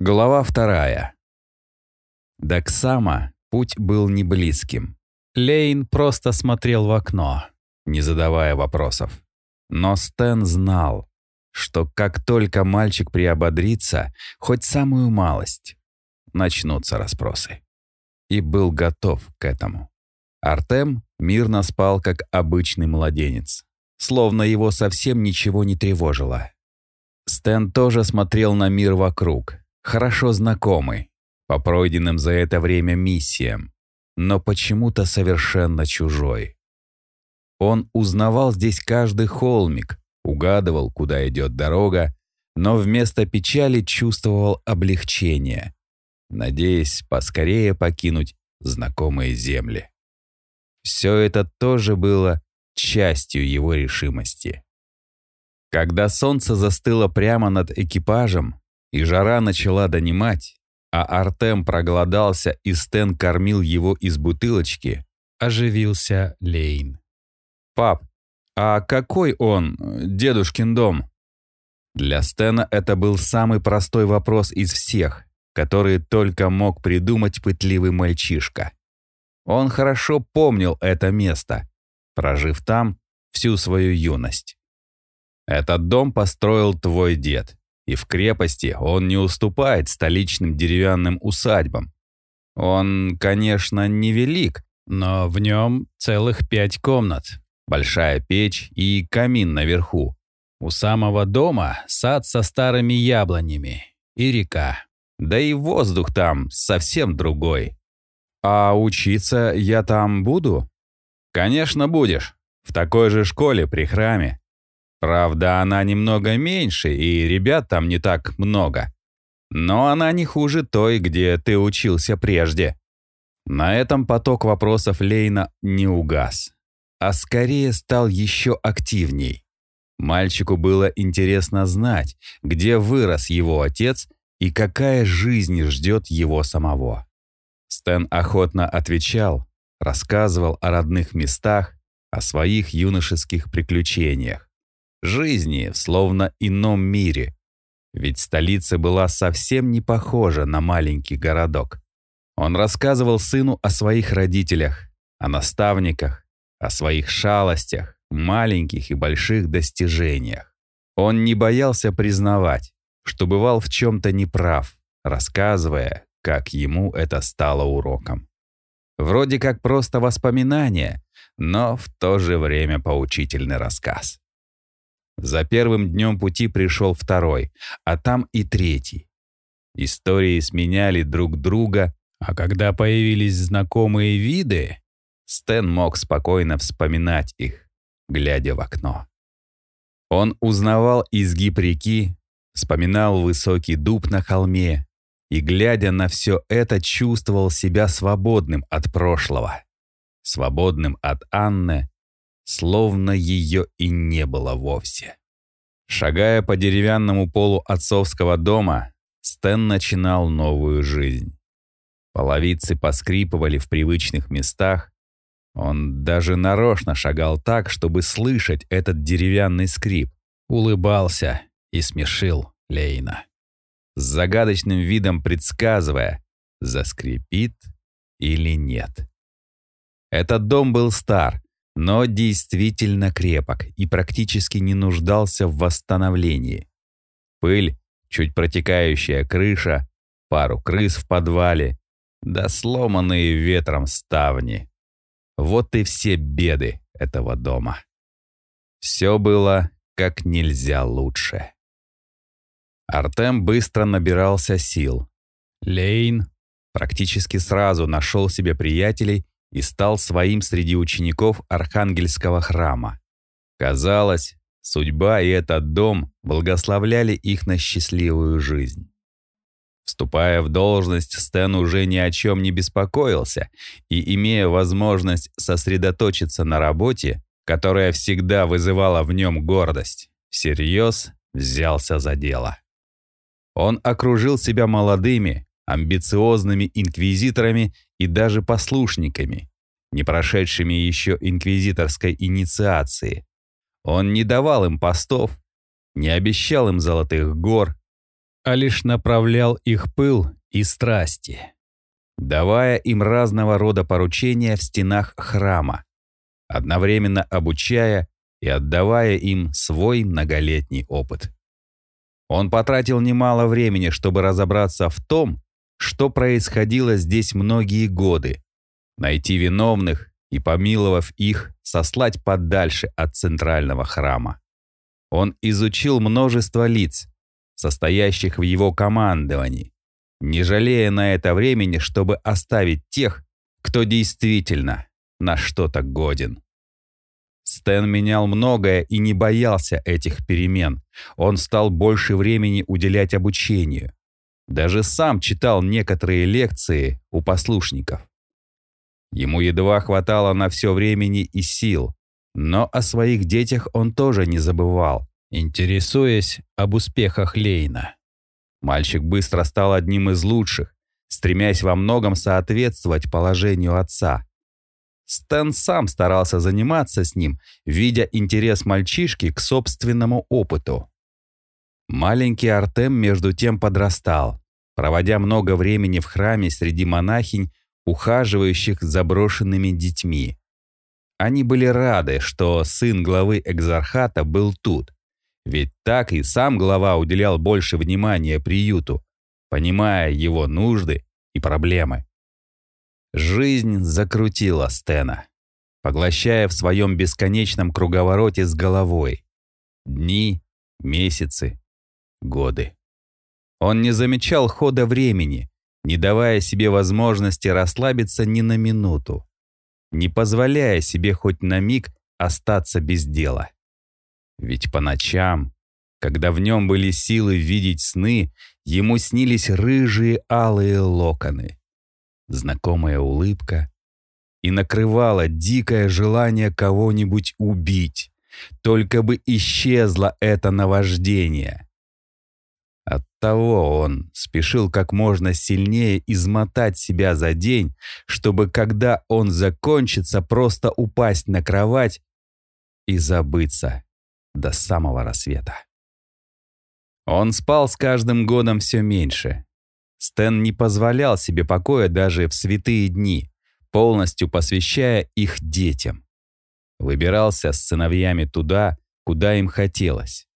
Глава вторая. До Ксама путь был не близким. Лейн просто смотрел в окно, не задавая вопросов. Но Стэн знал, что как только мальчик приободрится, хоть самую малость, начнутся расспросы. И был готов к этому. Артем мирно спал, как обычный младенец, словно его совсем ничего не тревожило. Стэн тоже смотрел на мир вокруг, хорошо знакомый, по пройденным за это время миссиям, но почему-то совершенно чужой. Он узнавал здесь каждый холмик, угадывал, куда идет дорога, но вместо печали чувствовал облегчение, надеясь поскорее покинуть знакомые земли. Все это тоже было частью его решимости. Когда солнце застыло прямо над экипажем, и жара начала донимать, а Артем проголодался и Стэн кормил его из бутылочки, оживился Лейн. «Пап, а какой он, дедушкин дом?» Для Стэна это был самый простой вопрос из всех, которые только мог придумать пытливый мальчишка. Он хорошо помнил это место, прожив там всю свою юность. Этот дом построил твой дед, и в крепости он не уступает столичным деревянным усадьбам. Он, конечно, невелик, но в нем целых пять комнат, большая печь и камин наверху. У самого дома сад со старыми яблонями и река. Да и воздух там совсем другой. А учиться я там буду? Конечно, будешь. В такой же школе при храме. Правда, она немного меньше, и ребят там не так много. Но она не хуже той, где ты учился прежде. На этом поток вопросов Лейна не угас, а скорее стал еще активней. Мальчику было интересно знать, где вырос его отец и какая жизнь ждет его самого. Стэн охотно отвечал, рассказывал о родных местах, о своих юношеских приключениях жизни в словно ином мире. Ведь столица была совсем не похожа на маленький городок. Он рассказывал сыну о своих родителях, о наставниках, о своих шалостях, маленьких и больших достижениях. Он не боялся признавать, что бывал в чем-то неправ, рассказывая, как ему это стало уроком. Вроде как просто воспоминание, но в то же время поучительный рассказ. За первым днем пути пришел второй, а там и третий. Истории сменяли друг друга, а когда появились знакомые виды, Стэн мог спокойно вспоминать их, глядя в окно. Он узнавал изгиб реки, вспоминал высокий дуб на холме и, глядя на все это, чувствовал себя свободным от прошлого, свободным от Анны, словно ее и не было вовсе. Шагая по деревянному полу отцовского дома, Стэн начинал новую жизнь. Половицы поскрипывали в привычных местах. Он даже нарочно шагал так, чтобы слышать этот деревянный скрип. Улыбался и смешил Лейна. С загадочным видом предсказывая, заскрипит или нет. Этот дом был стар, но действительно крепок и практически не нуждался в восстановлении. Пыль, чуть протекающая крыша, пару крыс в подвале, да сломанные ветром ставни. Вот и все беды этого дома. Все было как нельзя лучше. Артем быстро набирался сил. Лейн практически сразу нашел себе приятелей и стал своим среди учеников Архангельского храма. Казалось, судьба и этот дом благословляли их на счастливую жизнь. Вступая в должность, Стэн уже ни о чем не беспокоился и, имея возможность сосредоточиться на работе, которая всегда вызывала в нем гордость, всерьез взялся за дело. Он окружил себя молодыми, амбициозными инквизиторами и даже послушниками, не прошедшими еще инквизиторской инициации. Он не давал им постов, не обещал им золотых гор, а лишь направлял их пыл и страсти, давая им разного рода поручения в стенах храма, одновременно обучая и отдавая им свой многолетний опыт. Он потратил немало времени, чтобы разобраться в том, что происходило здесь многие годы, найти виновных и, помиловав их, сослать подальше от центрального храма. Он изучил множество лиц, состоящих в его командовании, не жалея на это времени, чтобы оставить тех, кто действительно на что-то годен. Стэн менял многое и не боялся этих перемен. Он стал больше времени уделять обучению. Даже сам читал некоторые лекции у послушников. Ему едва хватало на все времени и сил, но о своих детях он тоже не забывал, интересуясь об успехах Лейна. Мальчик быстро стал одним из лучших, стремясь во многом соответствовать положению отца. Стэн сам старался заниматься с ним, видя интерес мальчишки к собственному опыту. Маленький Артем между тем подрастал, проводя много времени в храме среди монахинь, ухаживающих заброшенными детьми. Они были рады, что сын главы экзархата был тут, ведь так и сам глава уделял больше внимания приюту, понимая его нужды и проблемы. Жизнь закрутила Стена, поглощая в своем бесконечном круговороте с головой. Дни, месяцы, годы. Он не замечал хода времени, не давая себе возможности расслабиться ни на минуту, не позволяя себе хоть на миг остаться без дела. Ведь по ночам, когда в нем были силы видеть сны, ему снились рыжие алые локоны, знакомая улыбка, и накрывало дикое желание кого-нибудь убить, только бы исчезло это наваждение. Оттого он спешил как можно сильнее измотать себя за день, чтобы, когда он закончится, просто упасть на кровать и забыться до самого рассвета. Он спал с каждым годом все меньше. Стэн не позволял себе покоя даже в святые дни, полностью посвящая их детям. Выбирался с сыновьями туда, куда им хотелось.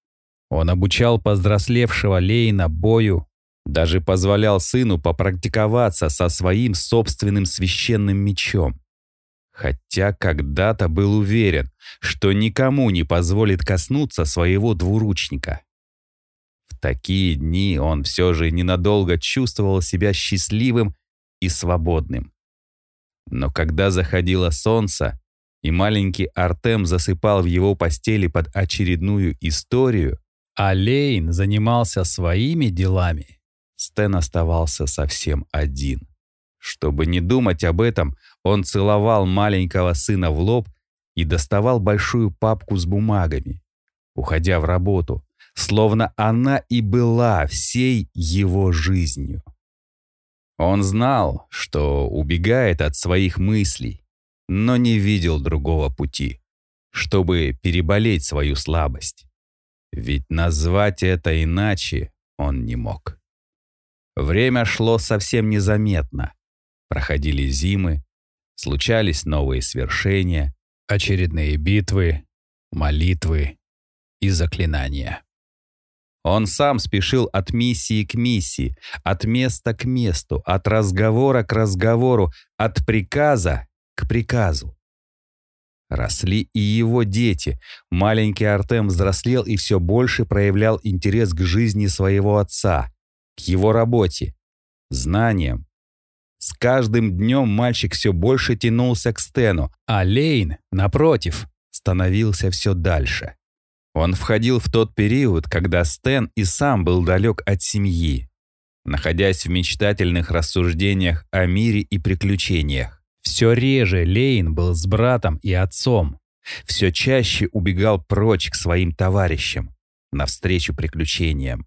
Он обучал повзрослевшего Лейна бою, даже позволял сыну попрактиковаться со своим собственным священным мечом. Хотя когда-то был уверен, что никому не позволит коснуться своего двуручника. В такие дни он все же ненадолго чувствовал себя счастливым и свободным. Но когда заходило солнце, и маленький Артем засыпал в его постели под очередную историю, а Лейн занимался своими делами, Стэн оставался совсем один. Чтобы не думать об этом, он целовал маленького сына в лоб и доставал большую папку с бумагами, уходя в работу, словно она и была всей его жизнью. Он знал, что убегает от своих мыслей, но не видел другого пути, чтобы переболеть свою слабость. Ведь назвать это иначе он не мог. Время шло совсем незаметно. Проходили зимы, случались новые свершения, очередные битвы, молитвы и заклинания. Он сам спешил от миссии к миссии, от места к месту, от разговора к разговору, от приказа к приказу. Росли и его дети. Маленький Артем взрослел и все больше проявлял интерес к жизни своего отца, к его работе, знаниям, с каждым днем мальчик все больше тянулся к Стэну, а Лейн, напротив, становился все дальше. Он входил в тот период, когда Стэн и сам был далек от семьи, находясь в мечтательных рассуждениях о мире и приключениях. Все реже Лейн был с братом и отцом, все чаще убегал прочь к своим товарищам, навстречу приключениям.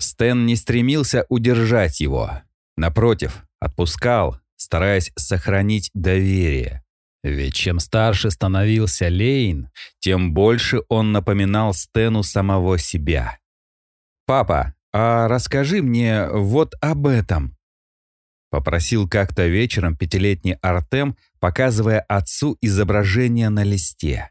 Стэн не стремился удержать его. Напротив, Отпускал, стараясь сохранить доверие. Ведь чем старше становился Лейн, тем больше он напоминал Стэну самого себя. «Папа, а расскажи мне вот об этом», — попросил как-то вечером пятилетний Артем, показывая отцу изображение на листе.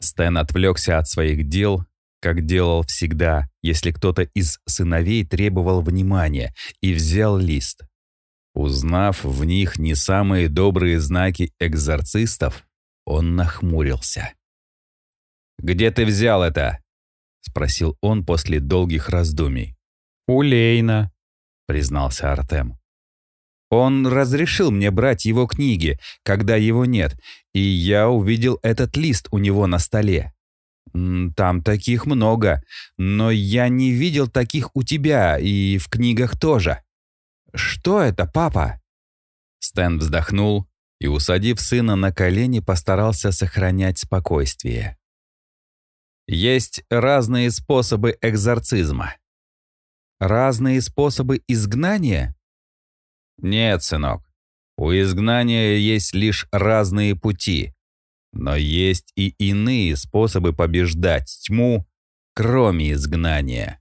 Стэн отвлекся от своих дел, как делал всегда, если кто-то из сыновей требовал внимания, и взял лист. Узнав в них не самые добрые знаки экзорцистов, он нахмурился. «Где ты взял это?» — спросил он после долгих раздумий. «У Лейна», — признался Артем. «Он разрешил мне брать его книги, когда его нет, и я увидел этот лист у него на столе. Там таких много, но я не видел таких у тебя и в книгах тоже. Что это, папа?» Стэн вздохнул и, усадив сына на колени, постарался сохранять спокойствие. Есть разные способы экзорцизма. Разные способы изгнания? Нет, сынок. У изгнания есть лишь разные пути. Но есть и иные способы побеждать тьму, кроме изгнания.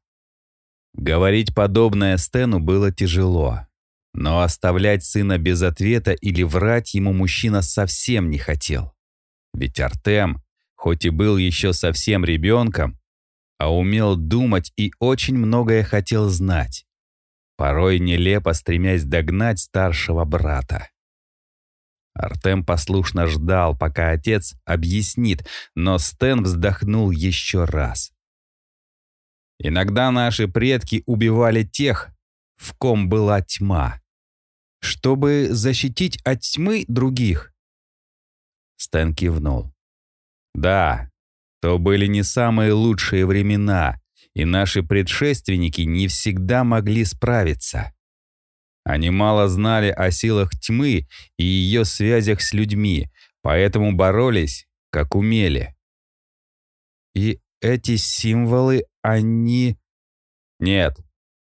Говорить подобное Стэну было тяжело. Но оставлять сына без ответа или врать ему мужчина совсем не хотел. Ведь Артем хоть и был еще совсем ребенком, а умел думать и очень многое хотел знать, порой нелепо стремясь догнать старшего брата. Артем послушно ждал, пока отец объяснит, но Стэн вздохнул еще раз. Иногда наши предки убивали тех, в ком была тьма, чтобы защитить от тьмы других. Стэн кивнул. Да, то были не самые лучшие времена, и наши предшественники не всегда могли справиться. Они мало знали о силах тьмы и ее связях с людьми, поэтому боролись, как умели. И эти символы, они... Нет,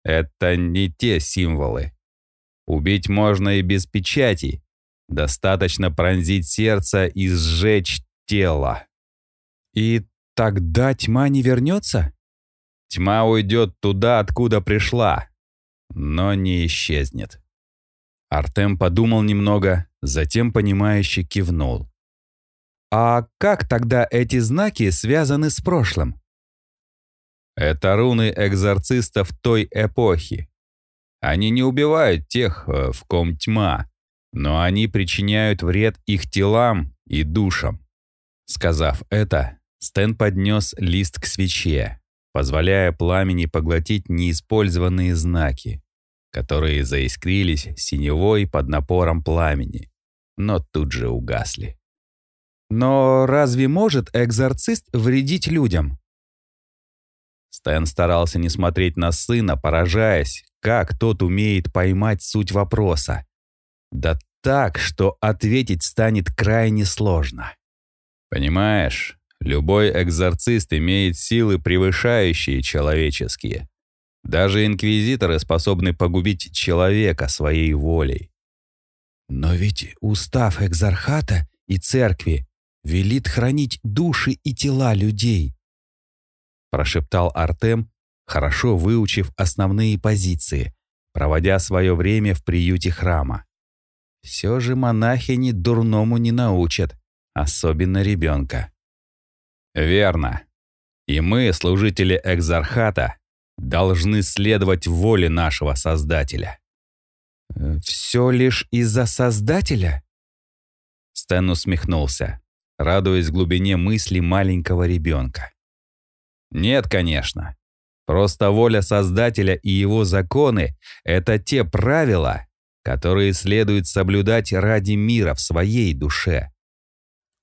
это не те символы. Убить можно и без печати. Достаточно пронзить сердце и сжечь тело. И тогда тьма не вернется? Тьма уйдет туда, откуда пришла, но не исчезнет. Артем подумал немного, затем понимающе кивнул. А как тогда эти знаки связаны с прошлым? Это руны экзорцистов той эпохи. Они не убивают тех, э, в ком тьма, но они причиняют вред их телам и душам. Сказав это, Стэн поднес лист к свече, позволяя пламени поглотить неиспользованные знаки, которые заискрились синевой под напором пламени, но тут же угасли. Но разве может экзорцист вредить людям? Стэн старался не смотреть на сына, поражаясь, как тот умеет поймать суть вопроса. Да так, что ответить станет крайне сложно. Понимаешь, Любой экзорцист имеет силы, превышающие человеческие. Даже инквизиторы способны погубить человека своей волей. Но ведь устав экзархата и церкви велит хранить души и тела людей, прошептал Артем, хорошо выучив основные позиции, проводя свое время в приюте храма. Все же монахини дурному не научат, особенно ребенка. Верно. И мы, служители Экзархата, должны следовать воле нашего Создателя. Э, «Все лишь из-за Создателя?» Стэн усмехнулся, радуясь глубине мысли маленького ребенка. «Нет, конечно. Просто воля Создателя и его законы — это те правила, которые следует соблюдать ради мира в своей душе».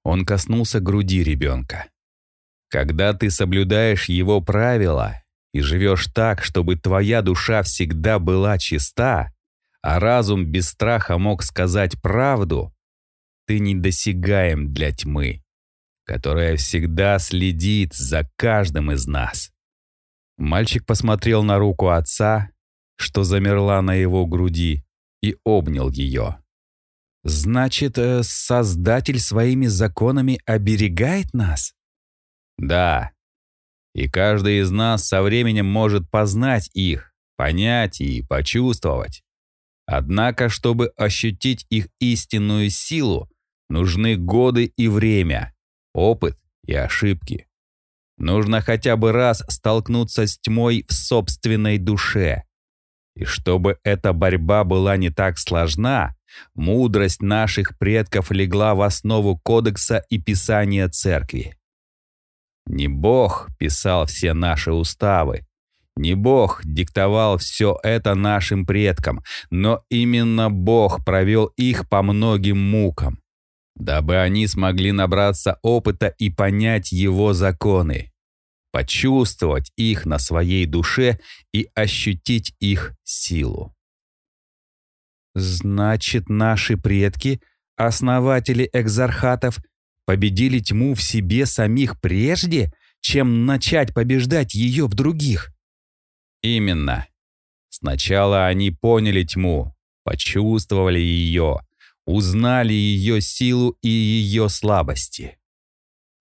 Он коснулся груди ребенка. Когда ты соблюдаешь его правила и живешь так, чтобы твоя душа всегда была чиста, а разум без страха мог сказать правду, ты недосягаем для тьмы, которая всегда следит за каждым из нас. Мальчик посмотрел на руку отца, что замерла на его груди, и обнял ее. «Значит, э, Создатель своими законами оберегает нас?» Да. И каждый из нас со временем может познать их, понять и почувствовать. Однако, чтобы ощутить их истинную силу, нужны годы и время, опыт и ошибки. Нужно хотя бы раз столкнуться с тьмой в собственной душе. И чтобы эта борьба была не так сложна, мудрость наших предков легла в основу кодекса и писания церкви. Не Бог писал все наши уставы, не Бог диктовал все это нашим предкам, но именно Бог провел их по многим мукам, дабы они смогли набраться опыта и понять Его законы, почувствовать их на своей душе и ощутить их силу. Значит, наши предки, основатели экзархатов, победили тьму в себе самих прежде, чем начать побеждать ее в других? Именно. Сначала они поняли тьму, почувствовали ее, узнали ее силу и ее слабости.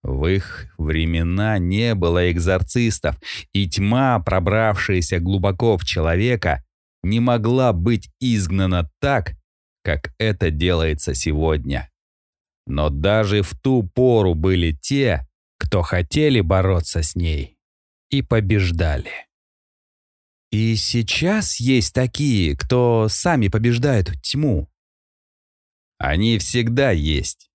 В их времена не было экзорцистов, и тьма, пробравшаяся глубоко в человека, не могла быть изгнана так, как это делается сегодня. Но даже в ту пору были те, кто хотели бороться с ней и побеждали. И сейчас есть такие, кто сами побеждают тьму. Они всегда есть.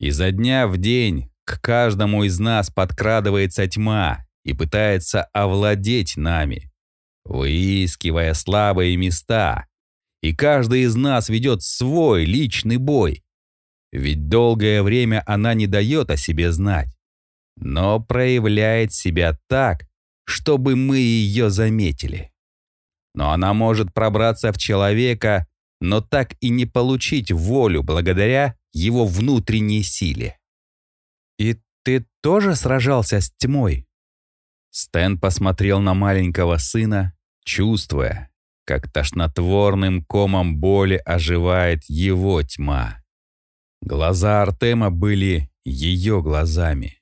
Изо дня в день к каждому из нас подкрадывается тьма и пытается овладеть нами, выискивая слабые места. И каждый из нас ведет свой личный бой. Ведь долгое время она не дает о себе знать, но проявляет себя так, чтобы мы ее заметили но она может пробраться в человека, но так и не получить волю благодаря его внутренней силе. «И ты тоже сражался с тьмой?» Стэн посмотрел на маленького сына, чувствуя, как тошнотворным комом боли оживает его тьма. Глаза Артема были ее глазами.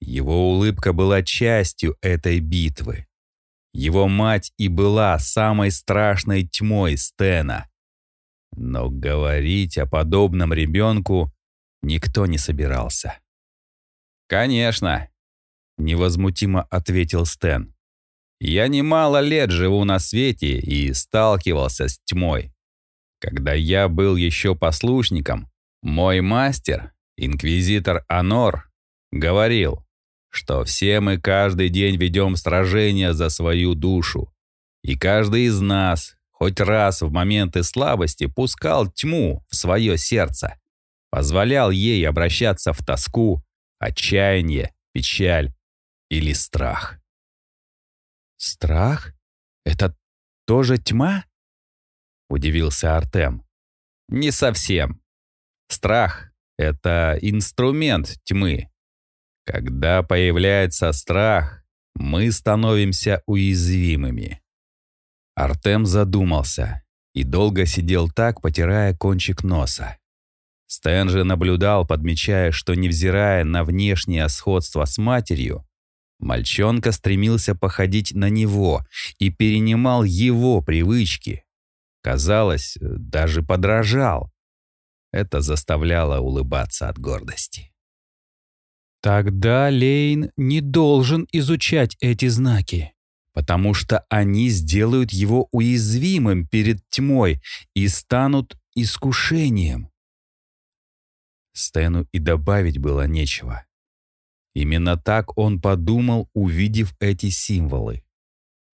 Его улыбка была частью этой битвы. Его мать и была самой страшной тьмой Стена. Но говорить о подобном ребенку никто не собирался. «Конечно», — невозмутимо ответил Стэн. «Я немало лет живу на свете и сталкивался с тьмой. Когда я был еще послушником, мой мастер, инквизитор Анор, говорил, что все мы каждый день ведем сражение за свою душу. И каждый из нас хоть раз в моменты слабости пускал тьму в свое сердце, позволял ей обращаться в тоску, отчаяние, печаль или страх. «Страх? Это тоже тьма?» — удивился Артем. «Не совсем. Страх — это инструмент тьмы, когда появляется страх, мы становимся уязвимыми. Артем задумался и долго сидел так, потирая кончик носа. Стэн же наблюдал, подмечая, что, невзирая на внешнее сходство с матерью, мальчонка стремился походить на него и перенимал его привычки. Казалось, даже подражал. Это заставляло улыбаться от гордости. Тогда Лейн не должен изучать эти знаки, потому что они сделают его уязвимым перед тьмой и станут искушением. Стэну и добавить было нечего. Именно так он подумал, увидев эти символы.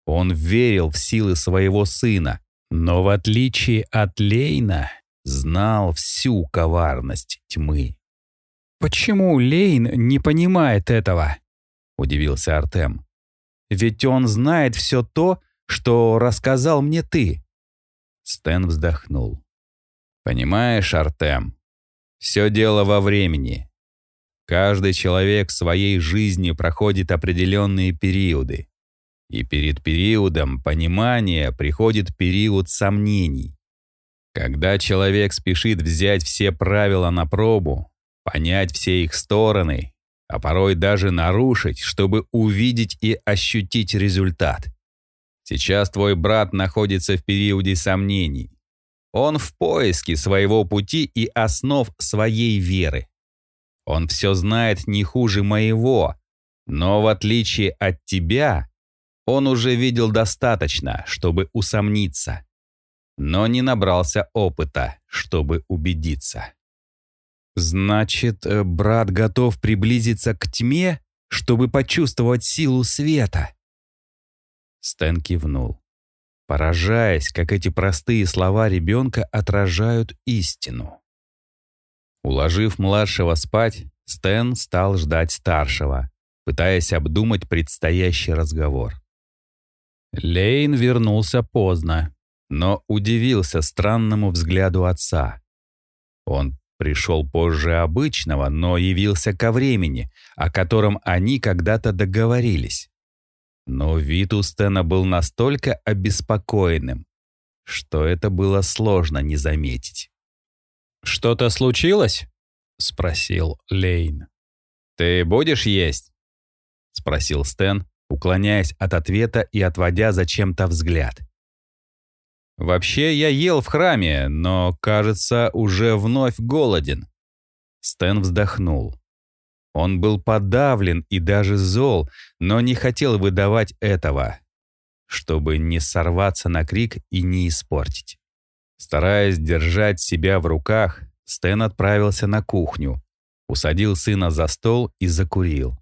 Он верил в силы своего сына, но в отличие от Лейна знал всю коварность тьмы. «Почему Лейн не понимает этого?» — удивился Артем. «Ведь он знает все то, что рассказал мне ты». Стэн вздохнул. «Понимаешь, Артем, все дело во времени. Каждый человек в своей жизни проходит определенные периоды. И перед периодом понимания приходит период сомнений. Когда человек спешит взять все правила на пробу, понять все их стороны, а порой даже нарушить, чтобы увидеть и ощутить результат. Сейчас твой брат находится в периоде сомнений. Он в поиске своего пути и основ своей веры. Он все знает не хуже моего, но в отличие от тебя, он уже видел достаточно, чтобы усомниться, но не набрался опыта, чтобы убедиться. Значит, э, брат готов приблизиться к тьме, чтобы почувствовать силу света. Стэн кивнул, поражаясь, как эти простые слова ребенка отражают истину. Уложив младшего спать, Стэн стал ждать старшего, пытаясь обдумать предстоящий разговор. Лейн вернулся поздно, но удивился странному взгляду отца. Он пришел позже обычного, но явился ко времени, о котором они когда-то договорились. Но вид у Стена был настолько обеспокоенным, что это было сложно не заметить. «Что-то случилось?» — спросил Лейн. «Ты будешь есть?» — спросил Стэн, уклоняясь от ответа и отводя зачем-то взгляд. «Вообще я ел в храме, но, кажется, уже вновь голоден». Стэн вздохнул. Он был подавлен и даже зол, но не хотел выдавать этого, чтобы не сорваться на крик и не испортить. Стараясь держать себя в руках, Стэн отправился на кухню, усадил сына за стол и закурил.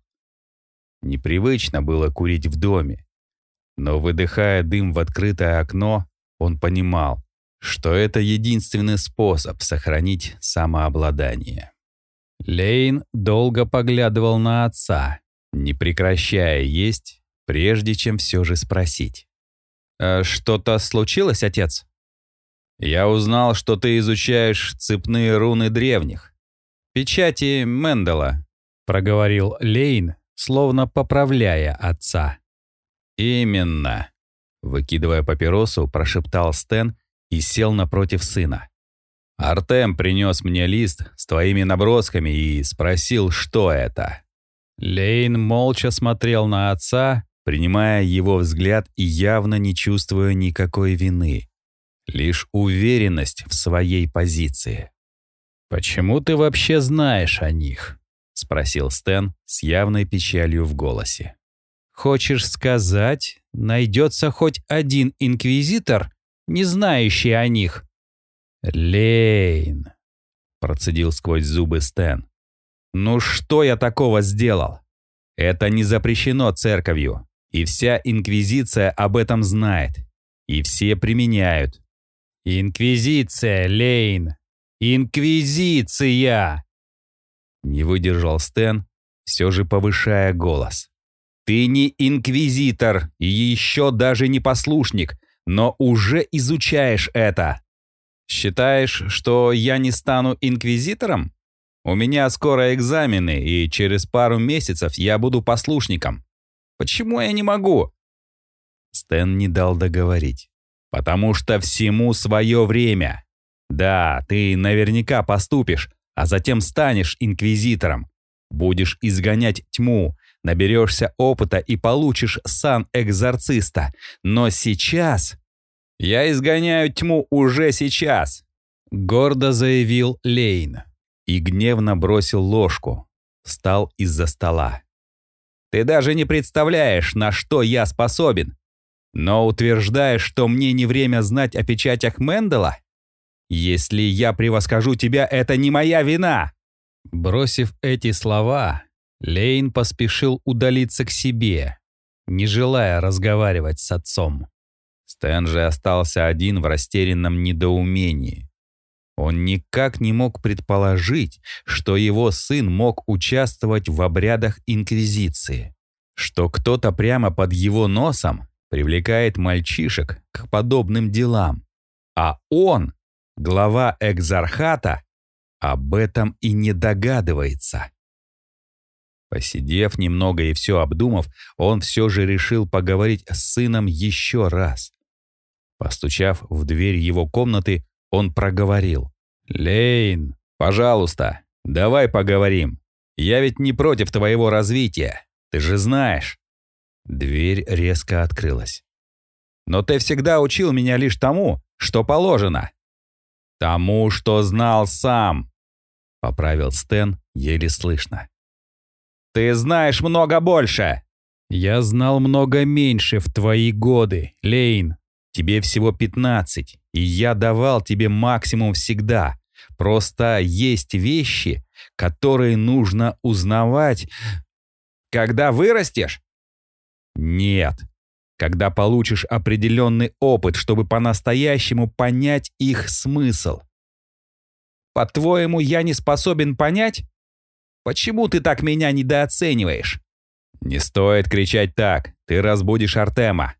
Непривычно было курить в доме, но, выдыхая дым в открытое окно, он понимал, что это единственный способ сохранить самообладание. Лейн долго поглядывал на отца, не прекращая есть, прежде чем все же спросить. «Э, «Что-то случилось, отец?» Я узнал, что ты изучаешь цепные руны древних. Печати Мендела, проговорил Лейн, словно поправляя отца. Именно. Выкидывая папиросу, прошептал Стэн и сел напротив сына. Артем принес мне лист с твоими набросками и спросил, что это. Лейн молча смотрел на отца, принимая его взгляд и явно не чувствуя никакой вины лишь уверенность в своей позиции. «Почему ты вообще знаешь о них?» — спросил Стэн с явной печалью в голосе. «Хочешь сказать, найдется хоть один инквизитор, не знающий о них?» «Лейн», — процедил сквозь зубы Стэн. «Ну что я такого сделал? Это не запрещено церковью, и вся инквизиция об этом знает, и все применяют. «Инквизиция, Лейн! Инквизиция!» Не выдержал Стэн, все же повышая голос. «Ты не инквизитор и еще даже не послушник, но уже изучаешь это. Считаешь, что я не стану инквизитором? У меня скоро экзамены, и через пару месяцев я буду послушником. Почему я не могу?» Стэн не дал договорить. Потому что всему свое время. Да, ты наверняка поступишь, а затем станешь инквизитором. Будешь изгонять тьму, наберешься опыта и получишь сан экзорциста. Но сейчас... Я изгоняю тьму уже сейчас, гордо заявил Лейн и гневно бросил ложку. Встал из-за стола. Ты даже не представляешь, на что я способен. Но утверждаешь, что мне не время знать о печатях Мендела? Если я превосхожу тебя, это не моя вина!» Бросив эти слова, Лейн поспешил удалиться к себе, не желая разговаривать с отцом. Стэн же остался один в растерянном недоумении. Он никак не мог предположить, что его сын мог участвовать в обрядах Инквизиции, что кто-то прямо под его носом привлекает мальчишек к подобным делам. А он, глава экзархата, об этом и не догадывается. Посидев немного и все обдумав, он все же решил поговорить с сыном еще раз. Постучав в дверь его комнаты, он проговорил. «Лейн, пожалуйста, давай поговорим. Я ведь не против твоего развития. Ты же знаешь». Дверь резко открылась. «Но ты всегда учил меня лишь тому, что положено». «Тому, что знал сам», — поправил Стэн еле слышно. «Ты знаешь много больше!» «Я знал много меньше в твои годы, Лейн. Тебе всего 15, и я давал тебе максимум всегда. Просто есть вещи, которые нужно узнавать. Когда вырастешь? Нет. Когда получишь определенный опыт, чтобы по-настоящему понять их смысл. По-твоему, я не способен понять? Почему ты так меня недооцениваешь? Не стоит кричать так, ты разбудишь Артема.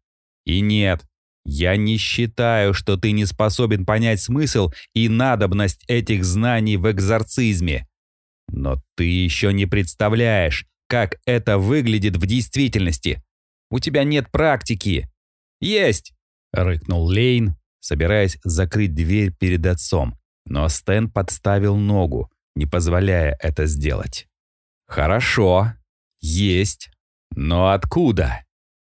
И нет, я не считаю, что ты не способен понять смысл и надобность этих знаний в экзорцизме. Но ты еще не представляешь, как это выглядит в действительности. У тебя нет практики. Есть, рыкнул Лейн, собираясь закрыть дверь перед отцом, но Стэн подставил ногу, не позволяя это сделать. Хорошо, есть. Но откуда?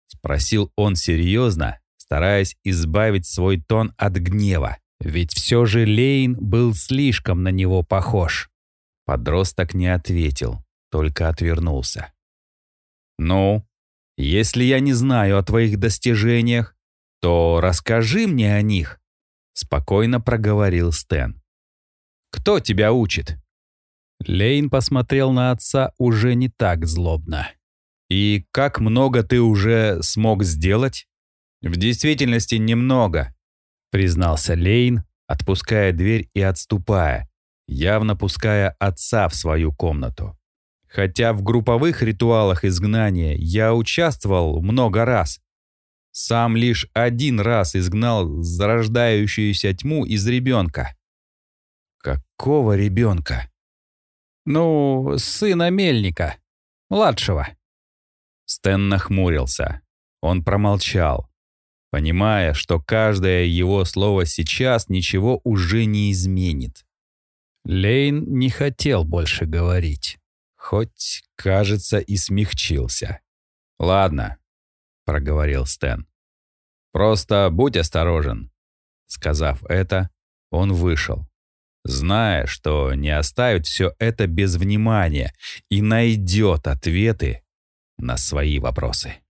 спросил он серьезно, стараясь избавить свой тон от гнева, ведь все же Лейн был слишком на него похож. Подросток не ответил, только отвернулся. «Ну, если я не знаю о твоих достижениях, то расскажи мне о них», — спокойно проговорил Стэн. «Кто тебя учит?» Лейн посмотрел на отца уже не так злобно. «И как много ты уже смог сделать?» «В действительности немного», — признался Лейн, отпуская дверь и отступая, явно пуская отца в свою комнату. Хотя в групповых ритуалах изгнания я участвовал много раз. Сам лишь один раз изгнал зарождающуюся тьму из ребенка. Какого ребенка? Ну, сына Мельника, младшего. Стэн нахмурился. Он промолчал понимая, что каждое его слово сейчас ничего уже не изменит. Лейн не хотел больше говорить, хоть, кажется, и смягчился. «Ладно», — проговорил Стэн. «Просто будь осторожен». Сказав это, он вышел, зная, что не оставит все это без внимания и найдет ответы на свои вопросы.